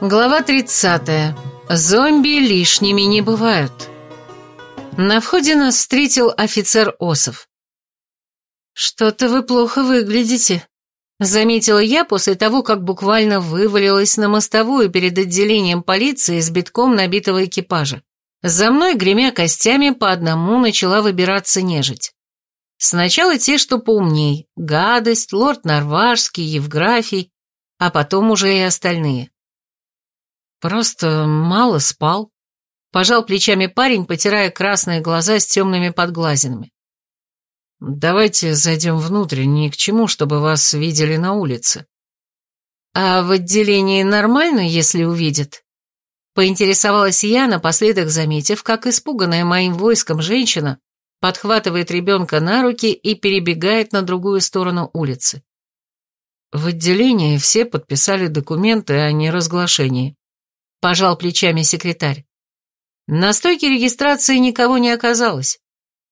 Глава 30. Зомби лишними не бывают. На входе нас встретил офицер Осов. «Что-то вы плохо выглядите», — заметила я после того, как буквально вывалилась на мостовую перед отделением полиции с битком набитого экипажа. За мной, гремя костями, по одному начала выбираться нежить. Сначала те, что поумней, гадость, лорд Норважский, Евграфий, а потом уже и остальные. Просто мало спал. Пожал плечами парень, потирая красные глаза с темными подглазинами. Давайте зайдем внутрь, ни к чему, чтобы вас видели на улице. А в отделении нормально, если увидят? Поинтересовалась я, напоследок заметив, как испуганная моим войском женщина подхватывает ребенка на руки и перебегает на другую сторону улицы. В отделении все подписали документы о неразглашении. Пожал плечами секретарь. На стойке регистрации никого не оказалось,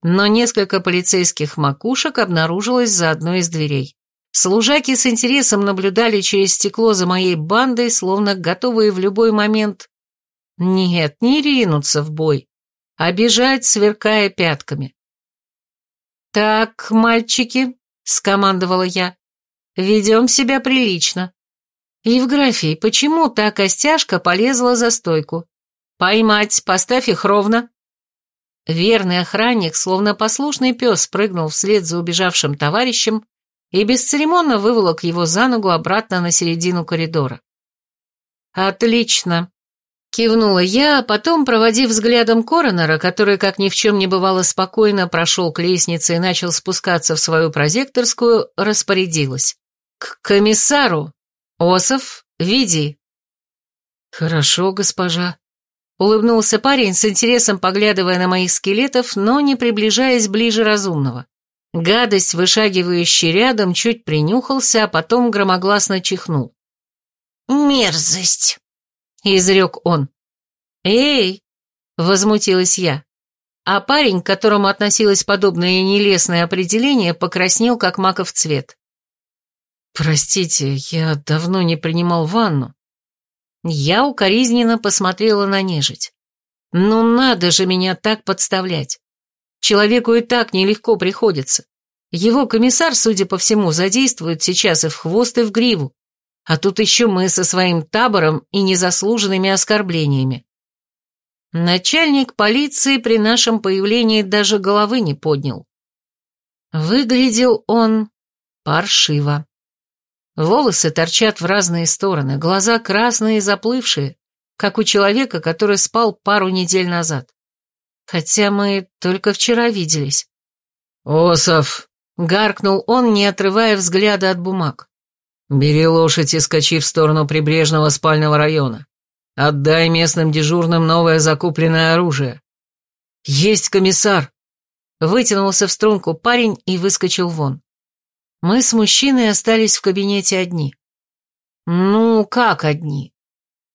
но несколько полицейских макушек обнаружилось за одной из дверей. Служаки с интересом наблюдали через стекло за моей бандой, словно готовые в любой момент... Нет, не ринуться в бой, а бежать, сверкая пятками. «Так, мальчики», — скомандовала я, — «ведем себя прилично. «Евграфий, почему та костяшка полезла за стойку? Поймать, поставь их ровно». Верный охранник, словно послушный пес, прыгнул вслед за убежавшим товарищем и бесцеремонно выволок его за ногу обратно на середину коридора. «Отлично», — кивнула я, а потом, проводив взглядом коронера, который, как ни в чем не бывало спокойно, прошел к лестнице и начал спускаться в свою прозекторскую, распорядилась. «К комиссару!» «Осов, веди». «Хорошо, госпожа», — улыбнулся парень с интересом, поглядывая на моих скелетов, но не приближаясь ближе разумного. Гадость, вышагивающий рядом, чуть принюхался, а потом громогласно чихнул. «Мерзость!» — изрек он. «Эй!» — возмутилась я. А парень, к которому относилось подобное нелестное определение, покраснел, как маков цвет. «Простите, я давно не принимал ванну». Я укоризненно посмотрела на нежить. «Ну надо же меня так подставлять. Человеку и так нелегко приходится. Его комиссар, судя по всему, задействует сейчас и в хвост, и в гриву. А тут еще мы со своим табором и незаслуженными оскорблениями. Начальник полиции при нашем появлении даже головы не поднял. Выглядел он паршиво. Волосы торчат в разные стороны, глаза красные и заплывшие, как у человека, который спал пару недель назад. Хотя мы только вчера виделись. «Осов!» — гаркнул он, не отрывая взгляда от бумаг. «Бери лошадь и скачи в сторону прибрежного спального района. Отдай местным дежурным новое закупленное оружие». «Есть комиссар!» Вытянулся в струнку парень и выскочил вон. Мы с мужчиной остались в кабинете одни. Ну, как одни?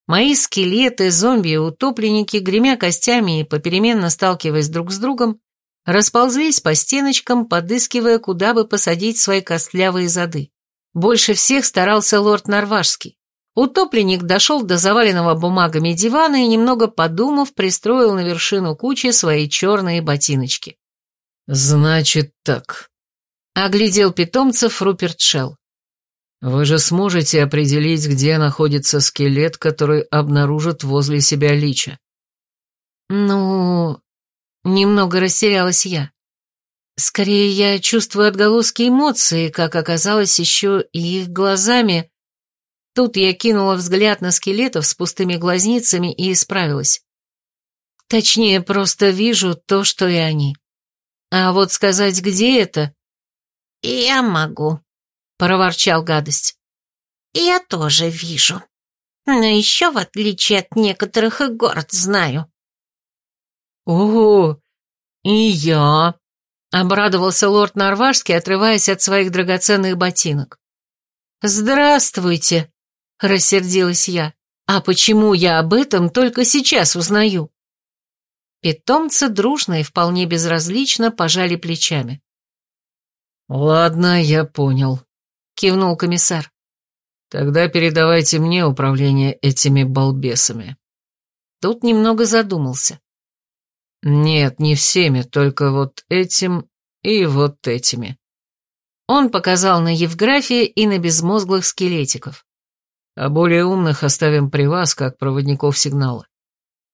Мои скелеты, зомби и утопленники, гремя костями и попеременно сталкиваясь друг с другом, расползлись по стеночкам, подыскивая, куда бы посадить свои костлявые зады. Больше всех старался лорд Норважский. Утопленник дошел до заваленного бумагами дивана и, немного подумав, пристроил на вершину кучи свои черные ботиночки. «Значит так», Оглядел питомцев Руперт Шелл. «Вы же сможете определить, где находится скелет, который обнаружит возле себя лича?» «Ну...» Немного растерялась я. Скорее, я чувствую отголоски эмоций, как оказалось еще и их глазами. Тут я кинула взгляд на скелетов с пустыми глазницами и исправилась. Точнее, просто вижу то, что и они. А вот сказать, где это, «Я могу», — проворчал гадость. «Я тоже вижу. Но еще, в отличие от некоторых, и город знаю». «О, и я», — обрадовался лорд Норважский, отрываясь от своих драгоценных ботинок. «Здравствуйте», — рассердилась я. «А почему я об этом только сейчас узнаю?» Питомцы дружно и вполне безразлично пожали плечами. «Ладно, я понял», — кивнул комиссар. Тогда передавайте мне управление этими балбесами. Тут немного задумался. Нет, не всеми, только вот этим и вот этими. Он показал на Евграфии и на безмозглых скелетиков. А более умных оставим при вас, как проводников сигнала.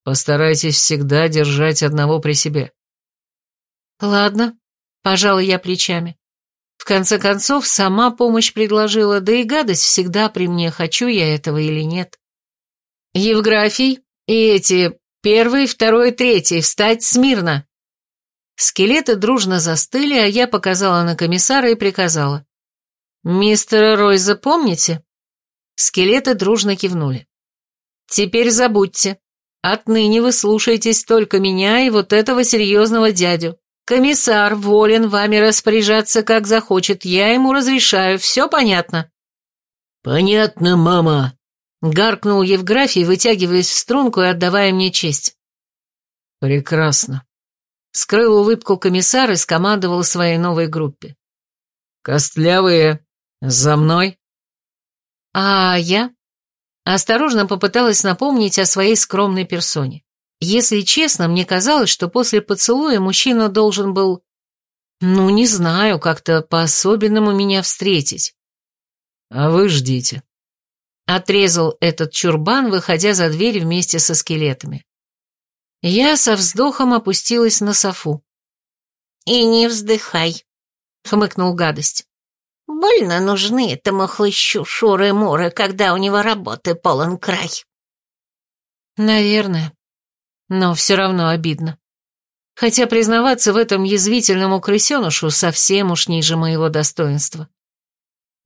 Постарайтесь всегда держать одного при себе. Ладно, пожалуй, я плечами. Конце концов, сама помощь предложила, да и гадость всегда при мне, хочу я этого или нет. Евграфий и эти первый, второй, третий, встать смирно. Скелеты дружно застыли, а я показала на комиссара и приказала. «Мистера Ройза помните?» Скелеты дружно кивнули. «Теперь забудьте. Отныне вы слушаетесь только меня и вот этого серьезного дядю. Комиссар волен вами распоряжаться, как захочет. Я ему разрешаю. Все понятно?» «Понятно, мама», — гаркнул Евграфий, вытягиваясь в струнку и отдавая мне честь. «Прекрасно», — скрыл улыбку комиссар и скомандовал своей новой группе. «Костлявые, за мной!» А я осторожно попыталась напомнить о своей скромной персоне. Если честно, мне казалось, что после поцелуя мужчина должен был, ну, не знаю, как-то по-особенному меня встретить. А вы ждите. Отрезал этот чурбан, выходя за дверь вместе со скелетами. Я со вздохом опустилась на софу. «И не вздыхай», — хмыкнул гадость. «Больно нужны этому хлыщу шуры-муры, когда у него работы полон край». «Наверное», но все равно обидно. Хотя признаваться в этом язвительному крысенышу совсем уж ниже моего достоинства.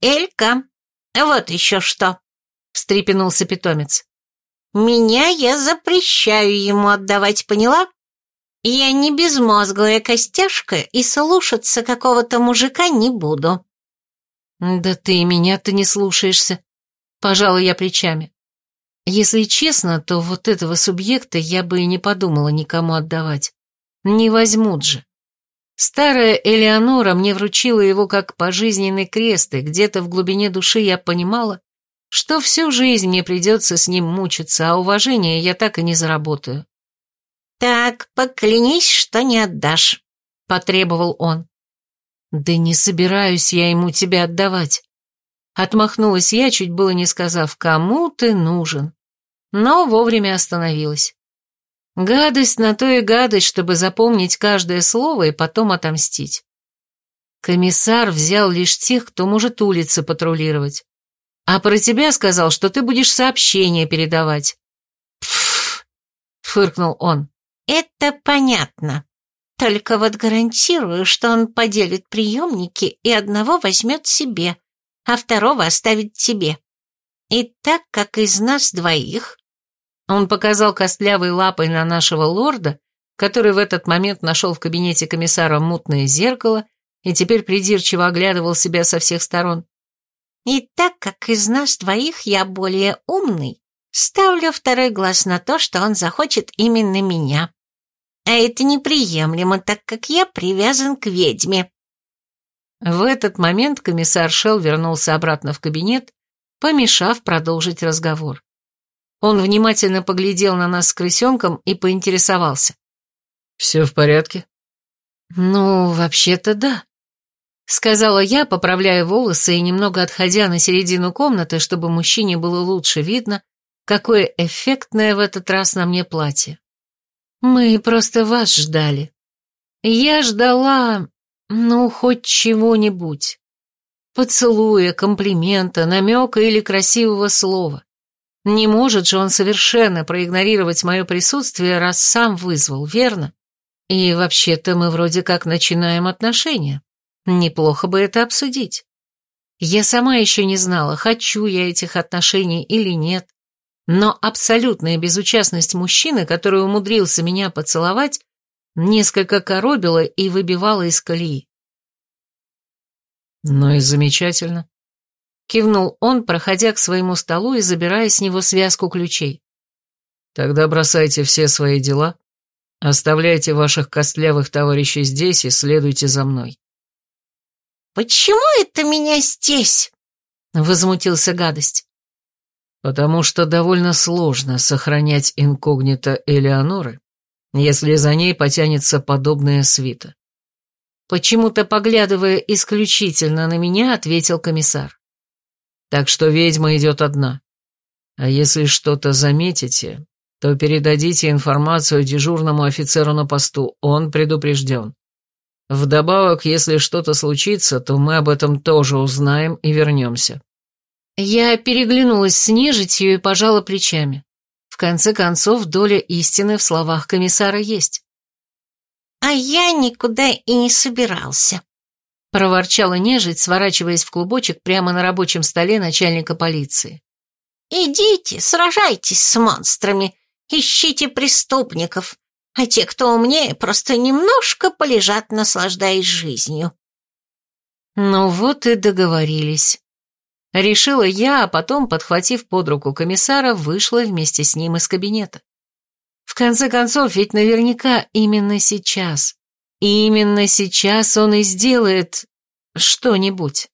«Элька, вот еще что!» — встрепенулся питомец. «Меня я запрещаю ему отдавать, поняла? Я не безмозглая костяшка и слушаться какого-то мужика не буду». «Да ты меня-то не слушаешься», — пожалуй я плечами. Если честно, то вот этого субъекта я бы и не подумала никому отдавать. Не возьмут же. Старая Элеонора мне вручила его как пожизненный крест, и где-то в глубине души я понимала, что всю жизнь мне придется с ним мучиться, а уважения я так и не заработаю. «Так, поклянись, что не отдашь», — потребовал он. «Да не собираюсь я ему тебя отдавать. Отмахнулась я, чуть было не сказав, кому ты нужен. Но вовремя остановилась. Гадость на то и гадость, чтобы запомнить каждое слово и потом отомстить. Комиссар взял лишь тех, кто может улицы патрулировать. А про тебя сказал, что ты будешь сообщения передавать. Пф, фыркнул он. Это понятно. Только вот гарантирую, что он поделит приемники и одного возьмет себе, а второго оставить тебе. И так как из нас двоих...» Он показал костлявой лапой на нашего лорда, который в этот момент нашел в кабинете комиссара мутное зеркало и теперь придирчиво оглядывал себя со всех сторон. «И так как из нас двоих я более умный, ставлю второй глаз на то, что он захочет именно меня. А это неприемлемо, так как я привязан к ведьме. В этот момент комиссар Шелл вернулся обратно в кабинет, помешав продолжить разговор. Он внимательно поглядел на нас с крысенком и поинтересовался. «Все в порядке?» «Ну, вообще-то да», — сказала я, поправляя волосы и немного отходя на середину комнаты, чтобы мужчине было лучше видно, какое эффектное в этот раз на мне платье. «Мы просто вас ждали. Я ждала ну, хоть чего-нибудь. Поцелуя, комплимента, намека или красивого слова. Не может же он совершенно проигнорировать мое присутствие, раз сам вызвал, верно? И вообще-то мы вроде как начинаем отношения. Неплохо бы это обсудить. Я сама еще не знала, хочу я этих отношений или нет, но абсолютная безучастность мужчины, который умудрился меня поцеловать, несколько коробило и выбивало из колеи. «Ну и замечательно», — кивнул он, проходя к своему столу и забирая с него связку ключей. «Тогда бросайте все свои дела, оставляйте ваших костлявых товарищей здесь и следуйте за мной». «Почему это меня здесь?» — возмутился гадость. «Потому что довольно сложно сохранять инкогнито Элеоноры, если за ней потянется подобная свита». Почему-то, поглядывая исключительно на меня, ответил комиссар. «Так что ведьма идет одна. А если что-то заметите, то передадите информацию дежурному офицеру на посту, он предупрежден. Вдобавок, если что-то случится, то мы об этом тоже узнаем и вернемся». Я переглянулась с нежитью и пожала плечами. В конце концов, доля истины в словах комиссара есть. «А я никуда и не собирался», — проворчала нежить, сворачиваясь в клубочек прямо на рабочем столе начальника полиции. «Идите, сражайтесь с монстрами, ищите преступников, а те, кто умнее, просто немножко полежат, наслаждаясь жизнью». Ну вот и договорились. Решила я, а потом, подхватив под руку комиссара, вышла вместе с ним из кабинета. В конце концов, ведь наверняка именно сейчас, именно сейчас он и сделает что-нибудь.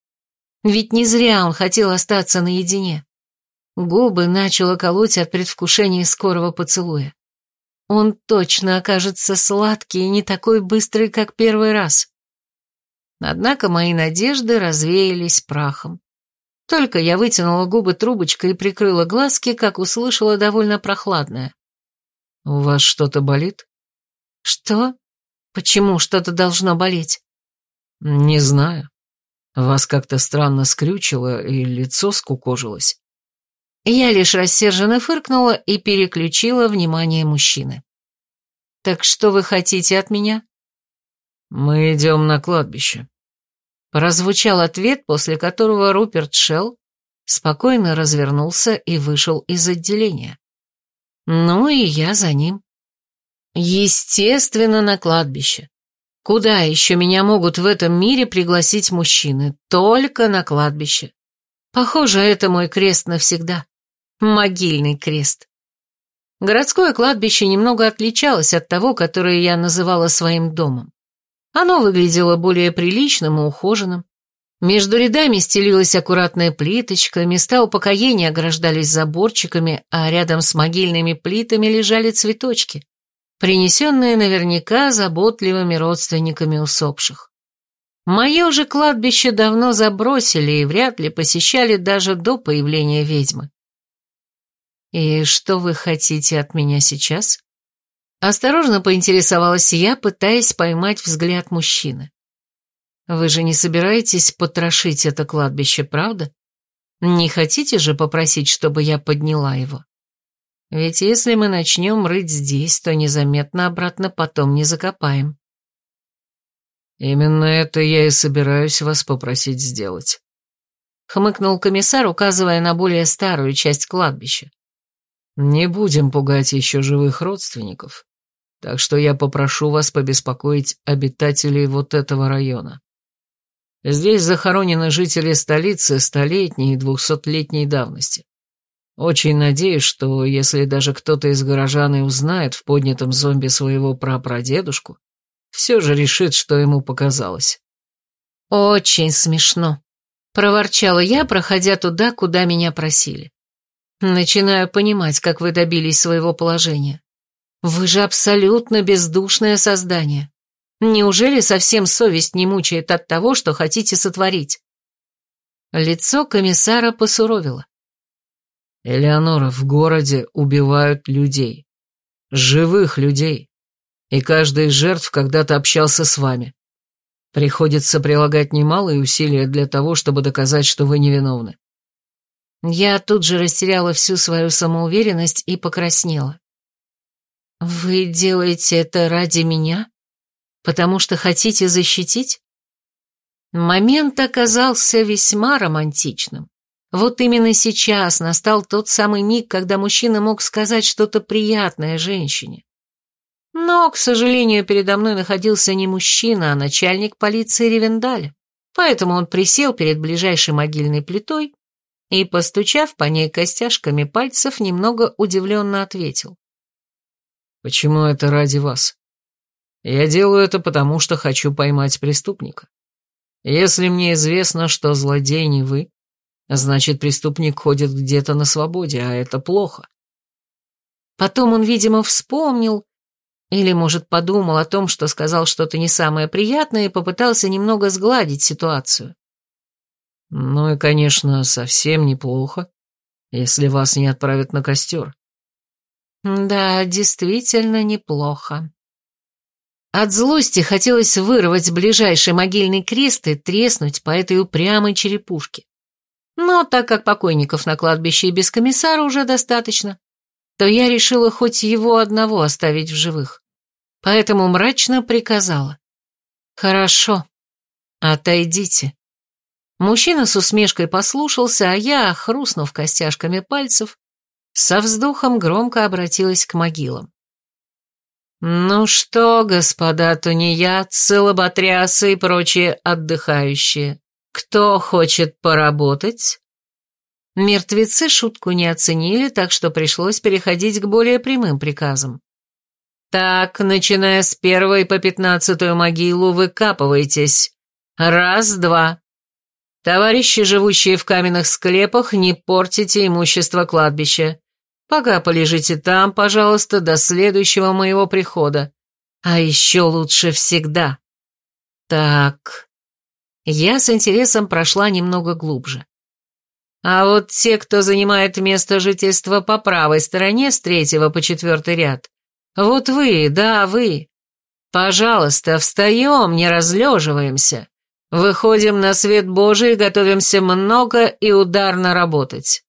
Ведь не зря он хотел остаться наедине. Губы начало колоть от предвкушения скорого поцелуя. Он точно окажется сладкий и не такой быстрый, как первый раз. Однако мои надежды развеялись прахом. Только я вытянула губы трубочкой и прикрыла глазки, как услышала довольно прохладное. «У вас что-то болит?» «Что? Почему что-то должно болеть?» «Не знаю. Вас как-то странно скрючило, и лицо скукожилось». Я лишь рассерженно фыркнула и переключила внимание мужчины. «Так что вы хотите от меня?» «Мы идем на кладбище». Прозвучал ответ, после которого Руперт Шелл спокойно развернулся и вышел из отделения. Ну и я за ним. Естественно, на кладбище. Куда еще меня могут в этом мире пригласить мужчины? Только на кладбище. Похоже, это мой крест навсегда. Могильный крест. Городское кладбище немного отличалось от того, которое я называла своим домом. Оно выглядело более приличным и ухоженным. Между рядами стелилась аккуратная плиточка, места упокоения ограждались заборчиками, а рядом с могильными плитами лежали цветочки, принесенные наверняка заботливыми родственниками усопших. Мое же кладбище давно забросили и вряд ли посещали даже до появления ведьмы. «И что вы хотите от меня сейчас?» Осторожно поинтересовалась я, пытаясь поймать взгляд мужчины. «Вы же не собираетесь потрошить это кладбище, правда? Не хотите же попросить, чтобы я подняла его? Ведь если мы начнем рыть здесь, то незаметно обратно потом не закопаем». «Именно это я и собираюсь вас попросить сделать», — хмыкнул комиссар, указывая на более старую часть кладбища. Не будем пугать еще живых родственников, так что я попрошу вас побеспокоить обитателей вот этого района. Здесь захоронены жители столицы столетней и двухсотлетней давности. Очень надеюсь, что если даже кто-то из горожан и узнает в поднятом зомби своего прапрадедушку, все же решит, что ему показалось. «Очень смешно», — проворчала я, проходя туда, куда меня просили. Начинаю понимать, как вы добились своего положения. Вы же абсолютно бездушное создание. Неужели совсем совесть не мучает от того, что хотите сотворить? Лицо комиссара посуровило. Элеонора, в городе убивают людей. Живых людей. И каждый из жертв когда-то общался с вами. Приходится прилагать немалые усилия для того, чтобы доказать, что вы невиновны. Я тут же растеряла всю свою самоуверенность и покраснела. «Вы делаете это ради меня? Потому что хотите защитить?» Момент оказался весьма романтичным. Вот именно сейчас настал тот самый миг, когда мужчина мог сказать что-то приятное женщине. Но, к сожалению, передо мной находился не мужчина, а начальник полиции Ревендаля. Поэтому он присел перед ближайшей могильной плитой и, постучав по ней костяшками пальцев, немного удивленно ответил. «Почему это ради вас? Я делаю это потому, что хочу поймать преступника. Если мне известно, что злодей не вы, Значит, преступник ходит где-то на свободе, а это плохо. Потом он, видимо, вспомнил, или, может, подумал о том, что сказал что-то не самое приятное и попытался немного сгладить ситуацию. Ну и, конечно, совсем неплохо, если вас не отправят на костер. Да, действительно неплохо. От злости хотелось вырвать ближайший могильный крест и треснуть по этой упрямой черепушке. Но так как покойников на кладбище и без комиссара уже достаточно, то я решила хоть его одного оставить в живых. Поэтому мрачно приказала. «Хорошо, отойдите». Мужчина с усмешкой послушался, а я, хрустнув костяшками пальцев, со вздохом громко обратилась к могилам. «Ну что, господа тунеядцы, лоботрясы и прочие отдыхающие, кто хочет поработать?» Мертвецы шутку не оценили, так что пришлось переходить к более прямым приказам. «Так, начиная с первой по пятнадцатую могилу, выкапывайтесь. Раз-два. Товарищи, живущие в каменных склепах, не портите имущество кладбища. Пока полежите там, пожалуйста, до следующего моего прихода. А еще лучше всегда. Так. Я с интересом прошла немного глубже. А вот те, кто занимает место жительства по правой стороне с третьего по четвертый ряд, вот вы, да, вы. Пожалуйста, встаем, не разлеживаемся. Выходим на свет Божий готовимся много и ударно работать.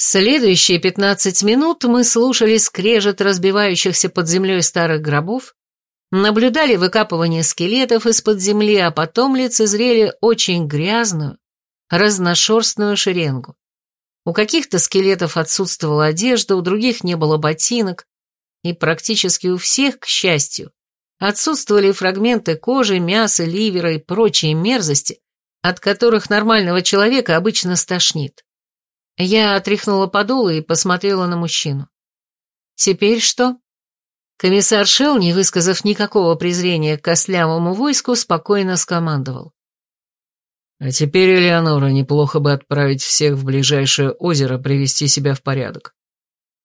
Следующие пятнадцать минут мы слушали скрежет разбивающихся под землей старых гробов, наблюдали выкапывание скелетов из-под земли, а потом лицезрели очень грязную, разношерстную шеренгу. У каких-то скелетов отсутствовала одежда, у других не было ботинок, и практически у всех, к счастью, отсутствовали фрагменты кожи, мяса, ливера и прочие мерзости, от которых нормального человека обычно стошнит. Я отряхнула подолы и посмотрела на мужчину. «Теперь что?» Комиссар Шелл, не высказав никакого презрения к костлявому войску, спокойно скомандовал. «А теперь, Элеонора, неплохо бы отправить всех в ближайшее озеро привести себя в порядок.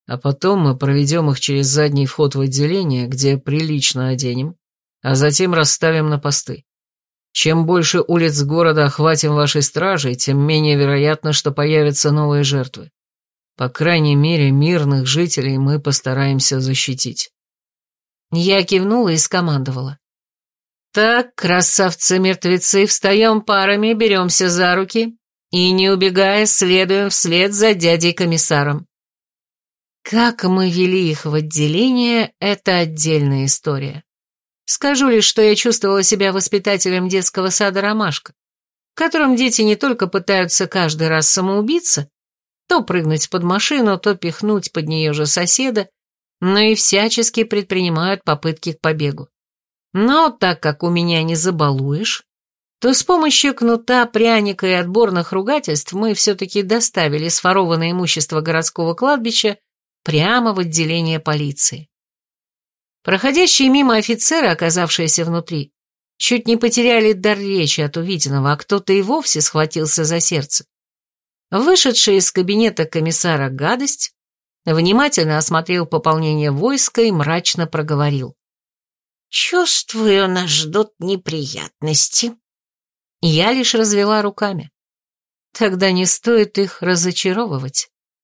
А потом мы проведем их через задний вход в отделение, где прилично оденем, а затем расставим на посты. Чем больше улиц города охватим вашей стражей, тем менее вероятно, что появятся новые жертвы. По крайней мере, мирных жителей мы постараемся защитить. Я кивнула и скомандовала. Так, красавцы-мертвецы, встаем парами, беремся за руки и, не убегая, следуем вслед за дядей-комиссаром. Как мы вели их в отделение, это отдельная история. Скажу лишь, что я чувствовала себя воспитателем детского сада «Ромашка», в котором дети не только пытаются каждый раз самоубиться, то прыгнуть под машину, то пихнуть под нее же соседа, но и всячески предпринимают попытки к побегу. Но так как у меня не забалуешь, то с помощью кнута, пряника и отборных ругательств мы все-таки доставили сворованное имущество городского кладбища прямо в отделение полиции. Проходящие мимо офицеры, оказавшиеся внутри, чуть не потеряли дар речи от увиденного, а кто-то и вовсе схватился за сердце. Вышедший из кабинета комиссара гадость внимательно осмотрел пополнение войска и мрачно проговорил. «Чувствую, нас ждут неприятности». Я лишь развела руками. Тогда не стоит их разочаровывать.